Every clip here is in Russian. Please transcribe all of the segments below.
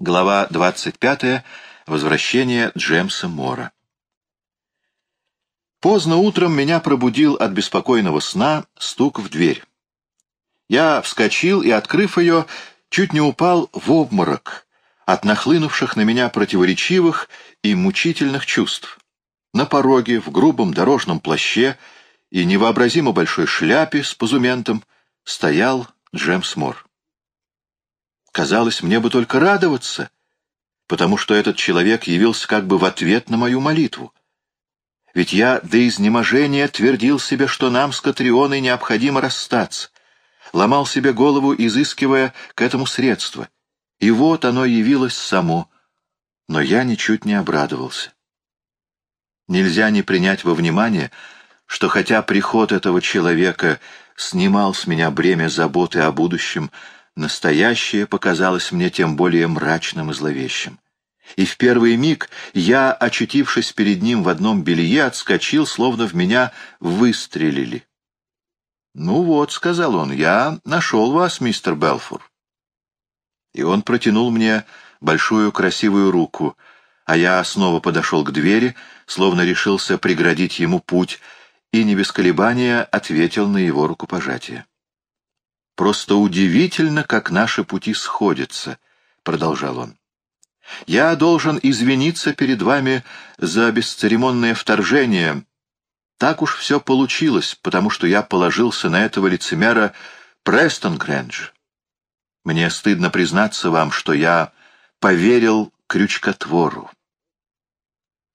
Глава 25. Возвращение Джемса Мора. Поздно утром меня пробудил от беспокойного сна стук в дверь. Я вскочил и, открыв ее, чуть не упал в обморок от нахлынувших на меня противоречивых и мучительных чувств. На пороге, в грубом дорожном плаще и невообразимо большой шляпе с позументом стоял Джемс Мор. Казалось, мне бы только радоваться, потому что этот человек явился как бы в ответ на мою молитву. Ведь я до изнеможения твердил себе, что нам с Катрионой необходимо расстаться, ломал себе голову, изыскивая к этому средства. И вот оно явилось само, но я ничуть не обрадовался. Нельзя не принять во внимание, что хотя приход этого человека снимал с меня бремя заботы о будущем, Настоящее показалось мне тем более мрачным и зловещим. И в первый миг я, очутившись перед ним в одном белье, отскочил, словно в меня выстрелили. «Ну вот», — сказал он, — «я нашел вас, мистер Белфур». И он протянул мне большую красивую руку, а я снова подошел к двери, словно решился преградить ему путь, и не без колебания ответил на его рукопожатие. Просто удивительно, как наши пути сходятся, — продолжал он. Я должен извиниться перед вами за бесцеремонное вторжение. Так уж все получилось, потому что я положился на этого лицемера Престон Грэндж. Мне стыдно признаться вам, что я поверил крючкотвору.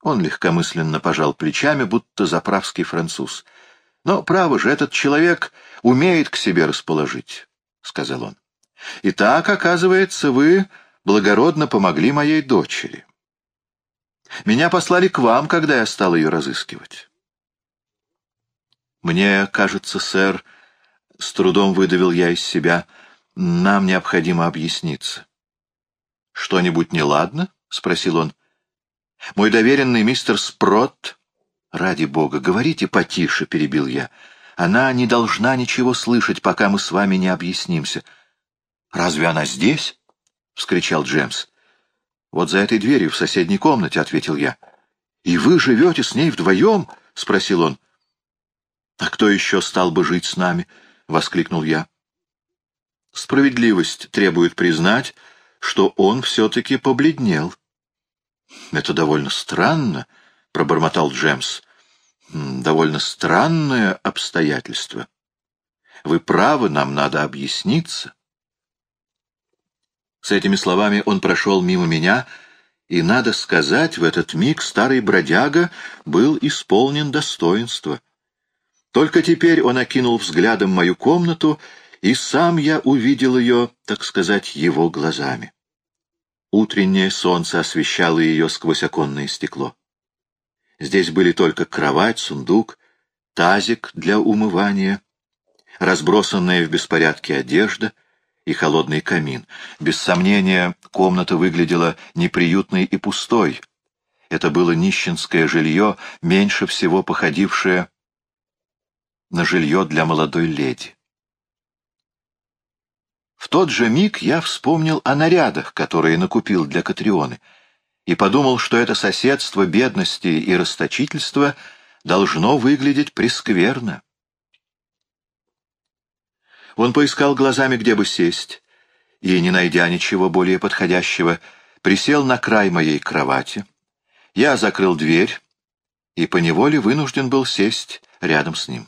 Он легкомысленно пожал плечами, будто заправский француз. Но, право же, этот человек умеет к себе расположить, — сказал он. — Итак, оказывается, вы благородно помогли моей дочери. Меня послали к вам, когда я стал ее разыскивать. Мне кажется, сэр, — с трудом выдавил я из себя, — нам необходимо объясниться. — Что-нибудь неладно? — спросил он. — Мой доверенный мистер Спрот «Ради бога, говорите потише», — перебил я. «Она не должна ничего слышать, пока мы с вами не объяснимся». «Разве она здесь?» — вскричал Джемс. «Вот за этой дверью в соседней комнате», — ответил я. «И вы живете с ней вдвоем?» — спросил он. «А кто еще стал бы жить с нами?» — воскликнул я. Справедливость требует признать, что он все-таки побледнел. «Это довольно странно», — пробормотал Джемс. «Довольно странное обстоятельство. Вы правы, нам надо объясниться». С этими словами он прошел мимо меня, и, надо сказать, в этот миг старый бродяга был исполнен достоинства. Только теперь он окинул взглядом мою комнату, и сам я увидел ее, так сказать, его глазами. Утреннее солнце освещало ее сквозь оконное стекло. Здесь были только кровать, сундук, тазик для умывания, разбросанная в беспорядке одежда и холодный камин. Без сомнения, комната выглядела неприютной и пустой. Это было нищенское жилье, меньше всего походившее на жилье для молодой леди. В тот же миг я вспомнил о нарядах, которые накупил для Катрионы — и подумал, что это соседство бедности и расточительства должно выглядеть прескверно. Он поискал глазами, где бы сесть, и, не найдя ничего более подходящего, присел на край моей кровати. Я закрыл дверь и поневоле вынужден был сесть рядом с ним.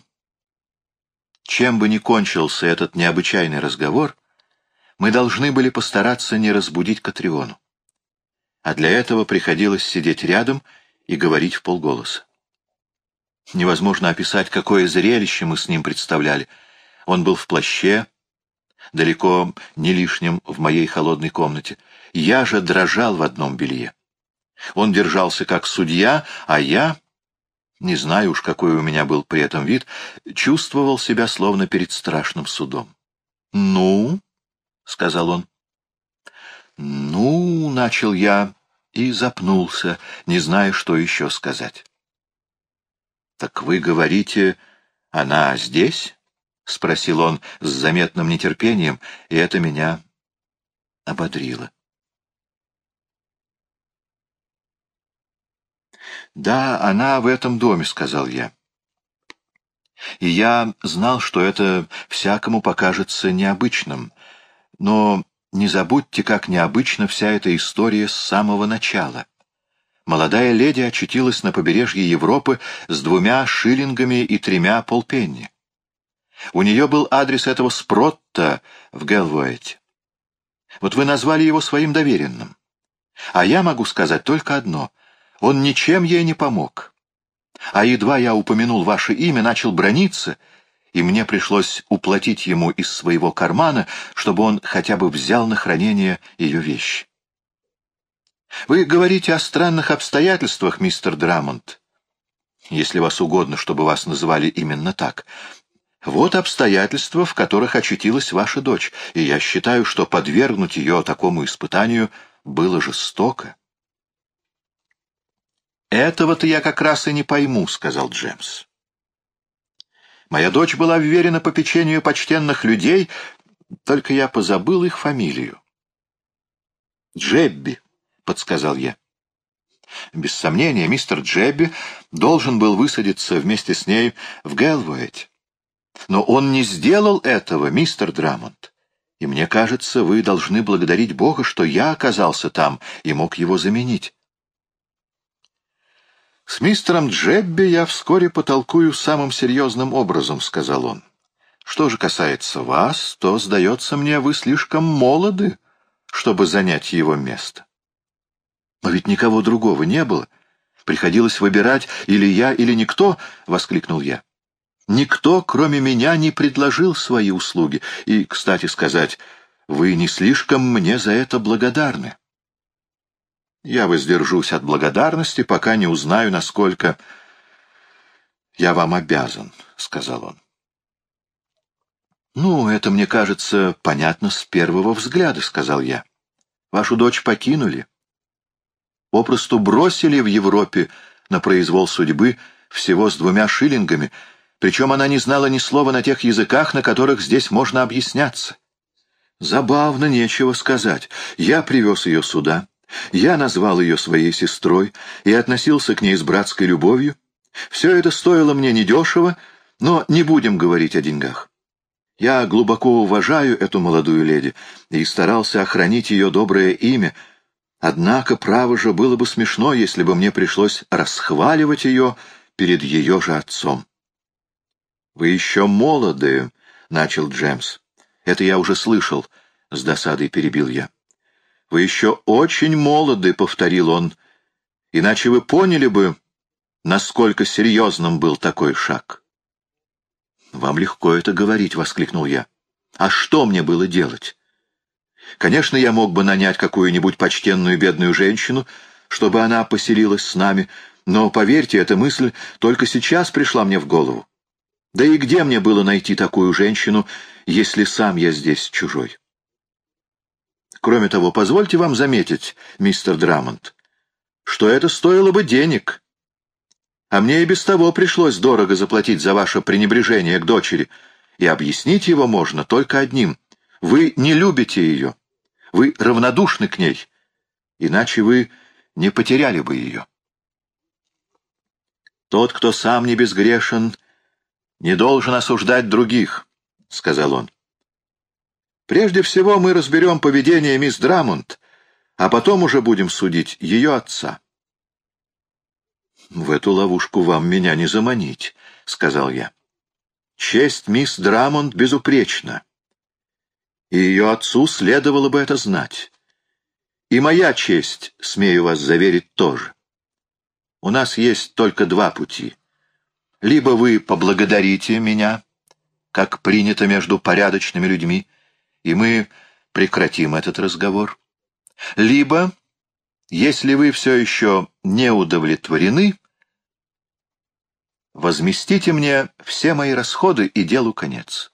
Чем бы ни кончился этот необычайный разговор, мы должны были постараться не разбудить Катриону а для этого приходилось сидеть рядом и говорить в полголоса. Невозможно описать, какое зрелище мы с ним представляли. Он был в плаще, далеко не лишнем в моей холодной комнате. Я же дрожал в одном белье. Он держался как судья, а я, не знаю уж, какой у меня был при этом вид, чувствовал себя словно перед страшным судом. «Ну?» — сказал он. «Ну, — начал я и запнулся, не зная, что еще сказать. «Так вы говорите, она здесь?» — спросил он с заметным нетерпением, и это меня ободрило. «Да, она в этом доме», — сказал я. И я знал, что это всякому покажется необычным, но не забудьте, как необычна вся эта история с самого начала. Молодая леди очутилась на побережье Европы с двумя шиллингами и тремя полпенни. У нее был адрес этого Спротта в Гелвуэте. Вот вы назвали его своим доверенным. А я могу сказать только одно. Он ничем ей не помог. А едва я упомянул ваше имя, начал брониться, и мне пришлось уплатить ему из своего кармана, чтобы он хотя бы взял на хранение ее вещи. Вы говорите о странных обстоятельствах, мистер Драмонт, если вас угодно, чтобы вас называли именно так. Вот обстоятельства, в которых очутилась ваша дочь, и я считаю, что подвергнуть ее такому испытанию было жестоко. «Этого-то я как раз и не пойму», — сказал Джемс. «Моя дочь была вверена попечению почтенных людей, только я позабыл их фамилию». «Джебби», — подсказал я. Без сомнения, мистер Джебби должен был высадиться вместе с ней в Гелвуэте. Но он не сделал этого, мистер Драмонт. И мне кажется, вы должны благодарить Бога, что я оказался там и мог его заменить. «С мистером Джебби я вскоре потолкую самым серьезным образом», — сказал он. «Что же касается вас, то, сдается мне, вы слишком молоды, чтобы занять его место». «Но ведь никого другого не было. Приходилось выбирать или я, или никто», — воскликнул я. Никто, кроме меня, не предложил свои услуги, и, кстати сказать, вы не слишком мне за это благодарны. Я воздержусь от благодарности, пока не узнаю, насколько я вам обязан, — сказал он. «Ну, это, мне кажется, понятно с первого взгляда», — сказал я. «Вашу дочь покинули. Попросту бросили в Европе на произвол судьбы всего с двумя шиллингами, причем она не знала ни слова на тех языках, на которых здесь можно объясняться. Забавно, нечего сказать. Я привез ее сюда, я назвал ее своей сестрой и относился к ней с братской любовью. Все это стоило мне недешево, но не будем говорить о деньгах. Я глубоко уважаю эту молодую леди и старался охранить ее доброе имя, однако, право же, было бы смешно, если бы мне пришлось расхваливать ее перед ее же отцом. «Вы еще молоды», — начал Джемс. «Это я уже слышал», — с досадой перебил я. «Вы еще очень молоды», — повторил он, — «иначе вы поняли бы, насколько серьезным был такой шаг». «Вам легко это говорить», — воскликнул я. «А что мне было делать?» «Конечно, я мог бы нанять какую-нибудь почтенную бедную женщину, чтобы она поселилась с нами, но, поверьте, эта мысль только сейчас пришла мне в голову. Да и где мне было найти такую женщину, если сам я здесь чужой?» Кроме того, позвольте вам заметить, мистер Драмонт, что это стоило бы денег. А мне и без того пришлось дорого заплатить за ваше пренебрежение к дочери, и объяснить его можно только одним. Вы не любите ее, вы равнодушны к ней, иначе вы не потеряли бы ее. Тот, кто сам не безгрешен, не должен осуждать других, — сказал он. Прежде всего мы разберем поведение мисс Драмонт, а потом уже будем судить ее отца. «В эту ловушку вам меня не заманить», — сказал я. «Честь мисс Драмонт безупречна, и ее отцу следовало бы это знать. И моя честь, смею вас заверить, тоже. У нас есть только два пути. Либо вы поблагодарите меня, как принято между порядочными людьми, и мы прекратим этот разговор. Либо, если вы все еще не удовлетворены, возместите мне все мои расходы и делу конец.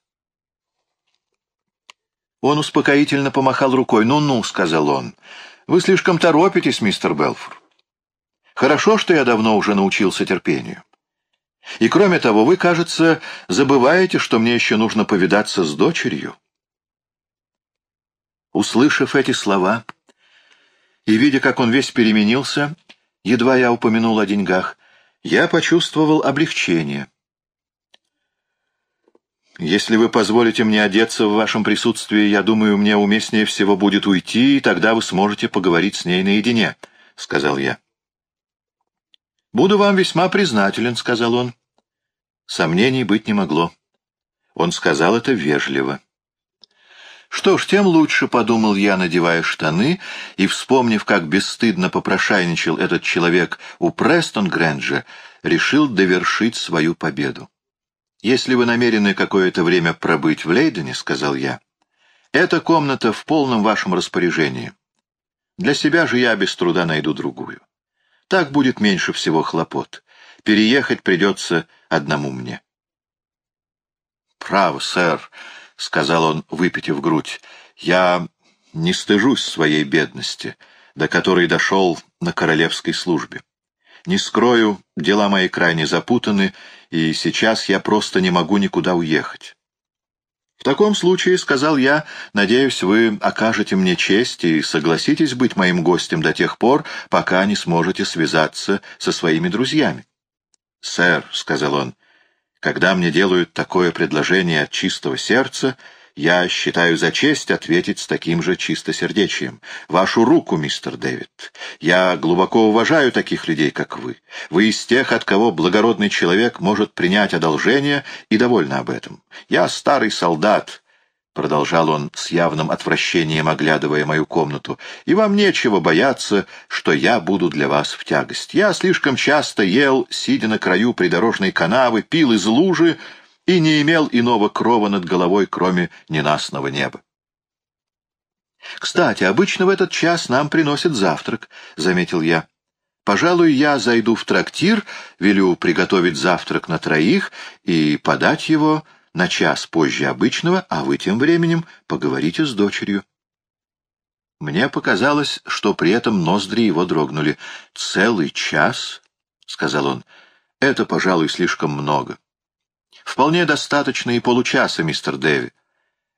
Он успокоительно помахал рукой. «Ну-ну», — сказал он, — «вы слишком торопитесь, мистер Белфур. Хорошо, что я давно уже научился терпению. И кроме того, вы, кажется, забываете, что мне еще нужно повидаться с дочерью». Услышав эти слова и видя, как он весь переменился, едва я упомянул о деньгах, я почувствовал облегчение. «Если вы позволите мне одеться в вашем присутствии, я думаю, мне уместнее всего будет уйти, и тогда вы сможете поговорить с ней наедине», — сказал я. «Буду вам весьма признателен», — сказал он. Сомнений быть не могло. Он сказал это вежливо. Что ж, тем лучше, — подумал я, надевая штаны, и, вспомнив, как бесстыдно попрошайничал этот человек у Престон Грэнджа, решил довершить свою победу. «Если вы намерены какое-то время пробыть в Лейдене, — сказал я, — эта комната в полном вашем распоряжении. Для себя же я без труда найду другую. Так будет меньше всего хлопот. Переехать придется одному мне». «Право, сэр», — сказал он, выпитив грудь, — «я не стыжусь своей бедности, до которой дошел на королевской службе. Не скрою, дела мои крайне запутаны, и сейчас я просто не могу никуда уехать. В таком случае, — сказал я, — надеюсь, вы окажете мне честь и согласитесь быть моим гостем до тех пор, пока не сможете связаться со своими друзьями. — Сэр, — сказал он, когда мне делают такое предложение от чистого сердца, я считаю за честь ответить с таким же чистосердечием. Вашу руку, мистер Дэвид. Я глубоко уважаю таких людей, как вы. Вы из тех, от кого благородный человек может принять одолжение и довольна об этом. Я старый солдат, — продолжал он с явным отвращением, оглядывая мою комнату, — «и вам нечего бояться, что я буду для вас в тягость. Я слишком часто ел, сидя на краю придорожной канавы, пил из лужи и не имел иного крова над головой, кроме ненастного неба». «Кстати, обычно в этот час нам приносят завтрак», — заметил я. «Пожалуй, я зайду в трактир, велю приготовить завтрак на троих и подать его...» на час позже обычного, а вы тем временем поговорите с дочерью. Мне показалось, что при этом ноздри его дрогнули. «Целый час?» — сказал он. «Это, пожалуй, слишком много. Вполне достаточно и получаса, мистер Дэви.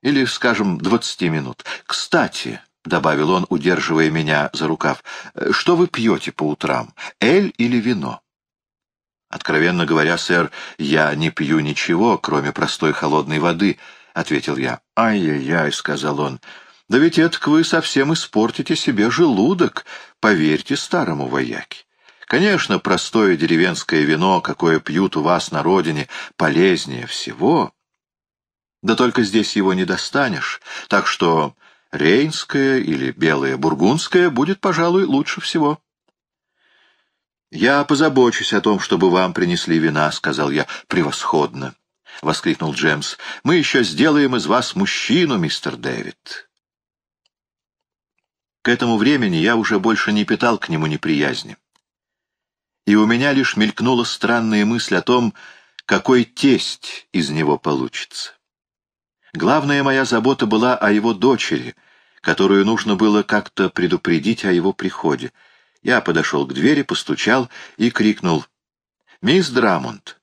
Или, скажем, двадцати минут. Кстати...» — добавил он, удерживая меня за рукав. — Что вы пьете по утрам, эль или вино? «Откровенно говоря, сэр, я не пью ничего, кроме простой холодной воды», — ответил я. «Ай-яй-яй», — сказал он, — «да ведь это вы совсем испортите себе желудок, поверьте старому вояке. Конечно, простое деревенское вино, какое пьют у вас на родине, полезнее всего. Да только здесь его не достанешь, так что рейнское или белое бургундское будет, пожалуй, лучше всего». «Я позабочусь о том, чтобы вам принесли вина», — сказал я. «Превосходно!» — воскликнул Джемс. «Мы еще сделаем из вас мужчину, мистер Дэвид». К этому времени я уже больше не питал к нему неприязни. И у меня лишь мелькнула странная мысль о том, какой тесть из него получится. Главная моя забота была о его дочери, которую нужно было как-то предупредить о его приходе — я подошел к двери, постучал и крикнул. «Мисс Драмонт,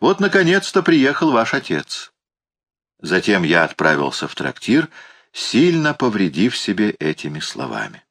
вот наконец-то приехал ваш отец». Затем я отправился в трактир, сильно повредив себе этими словами.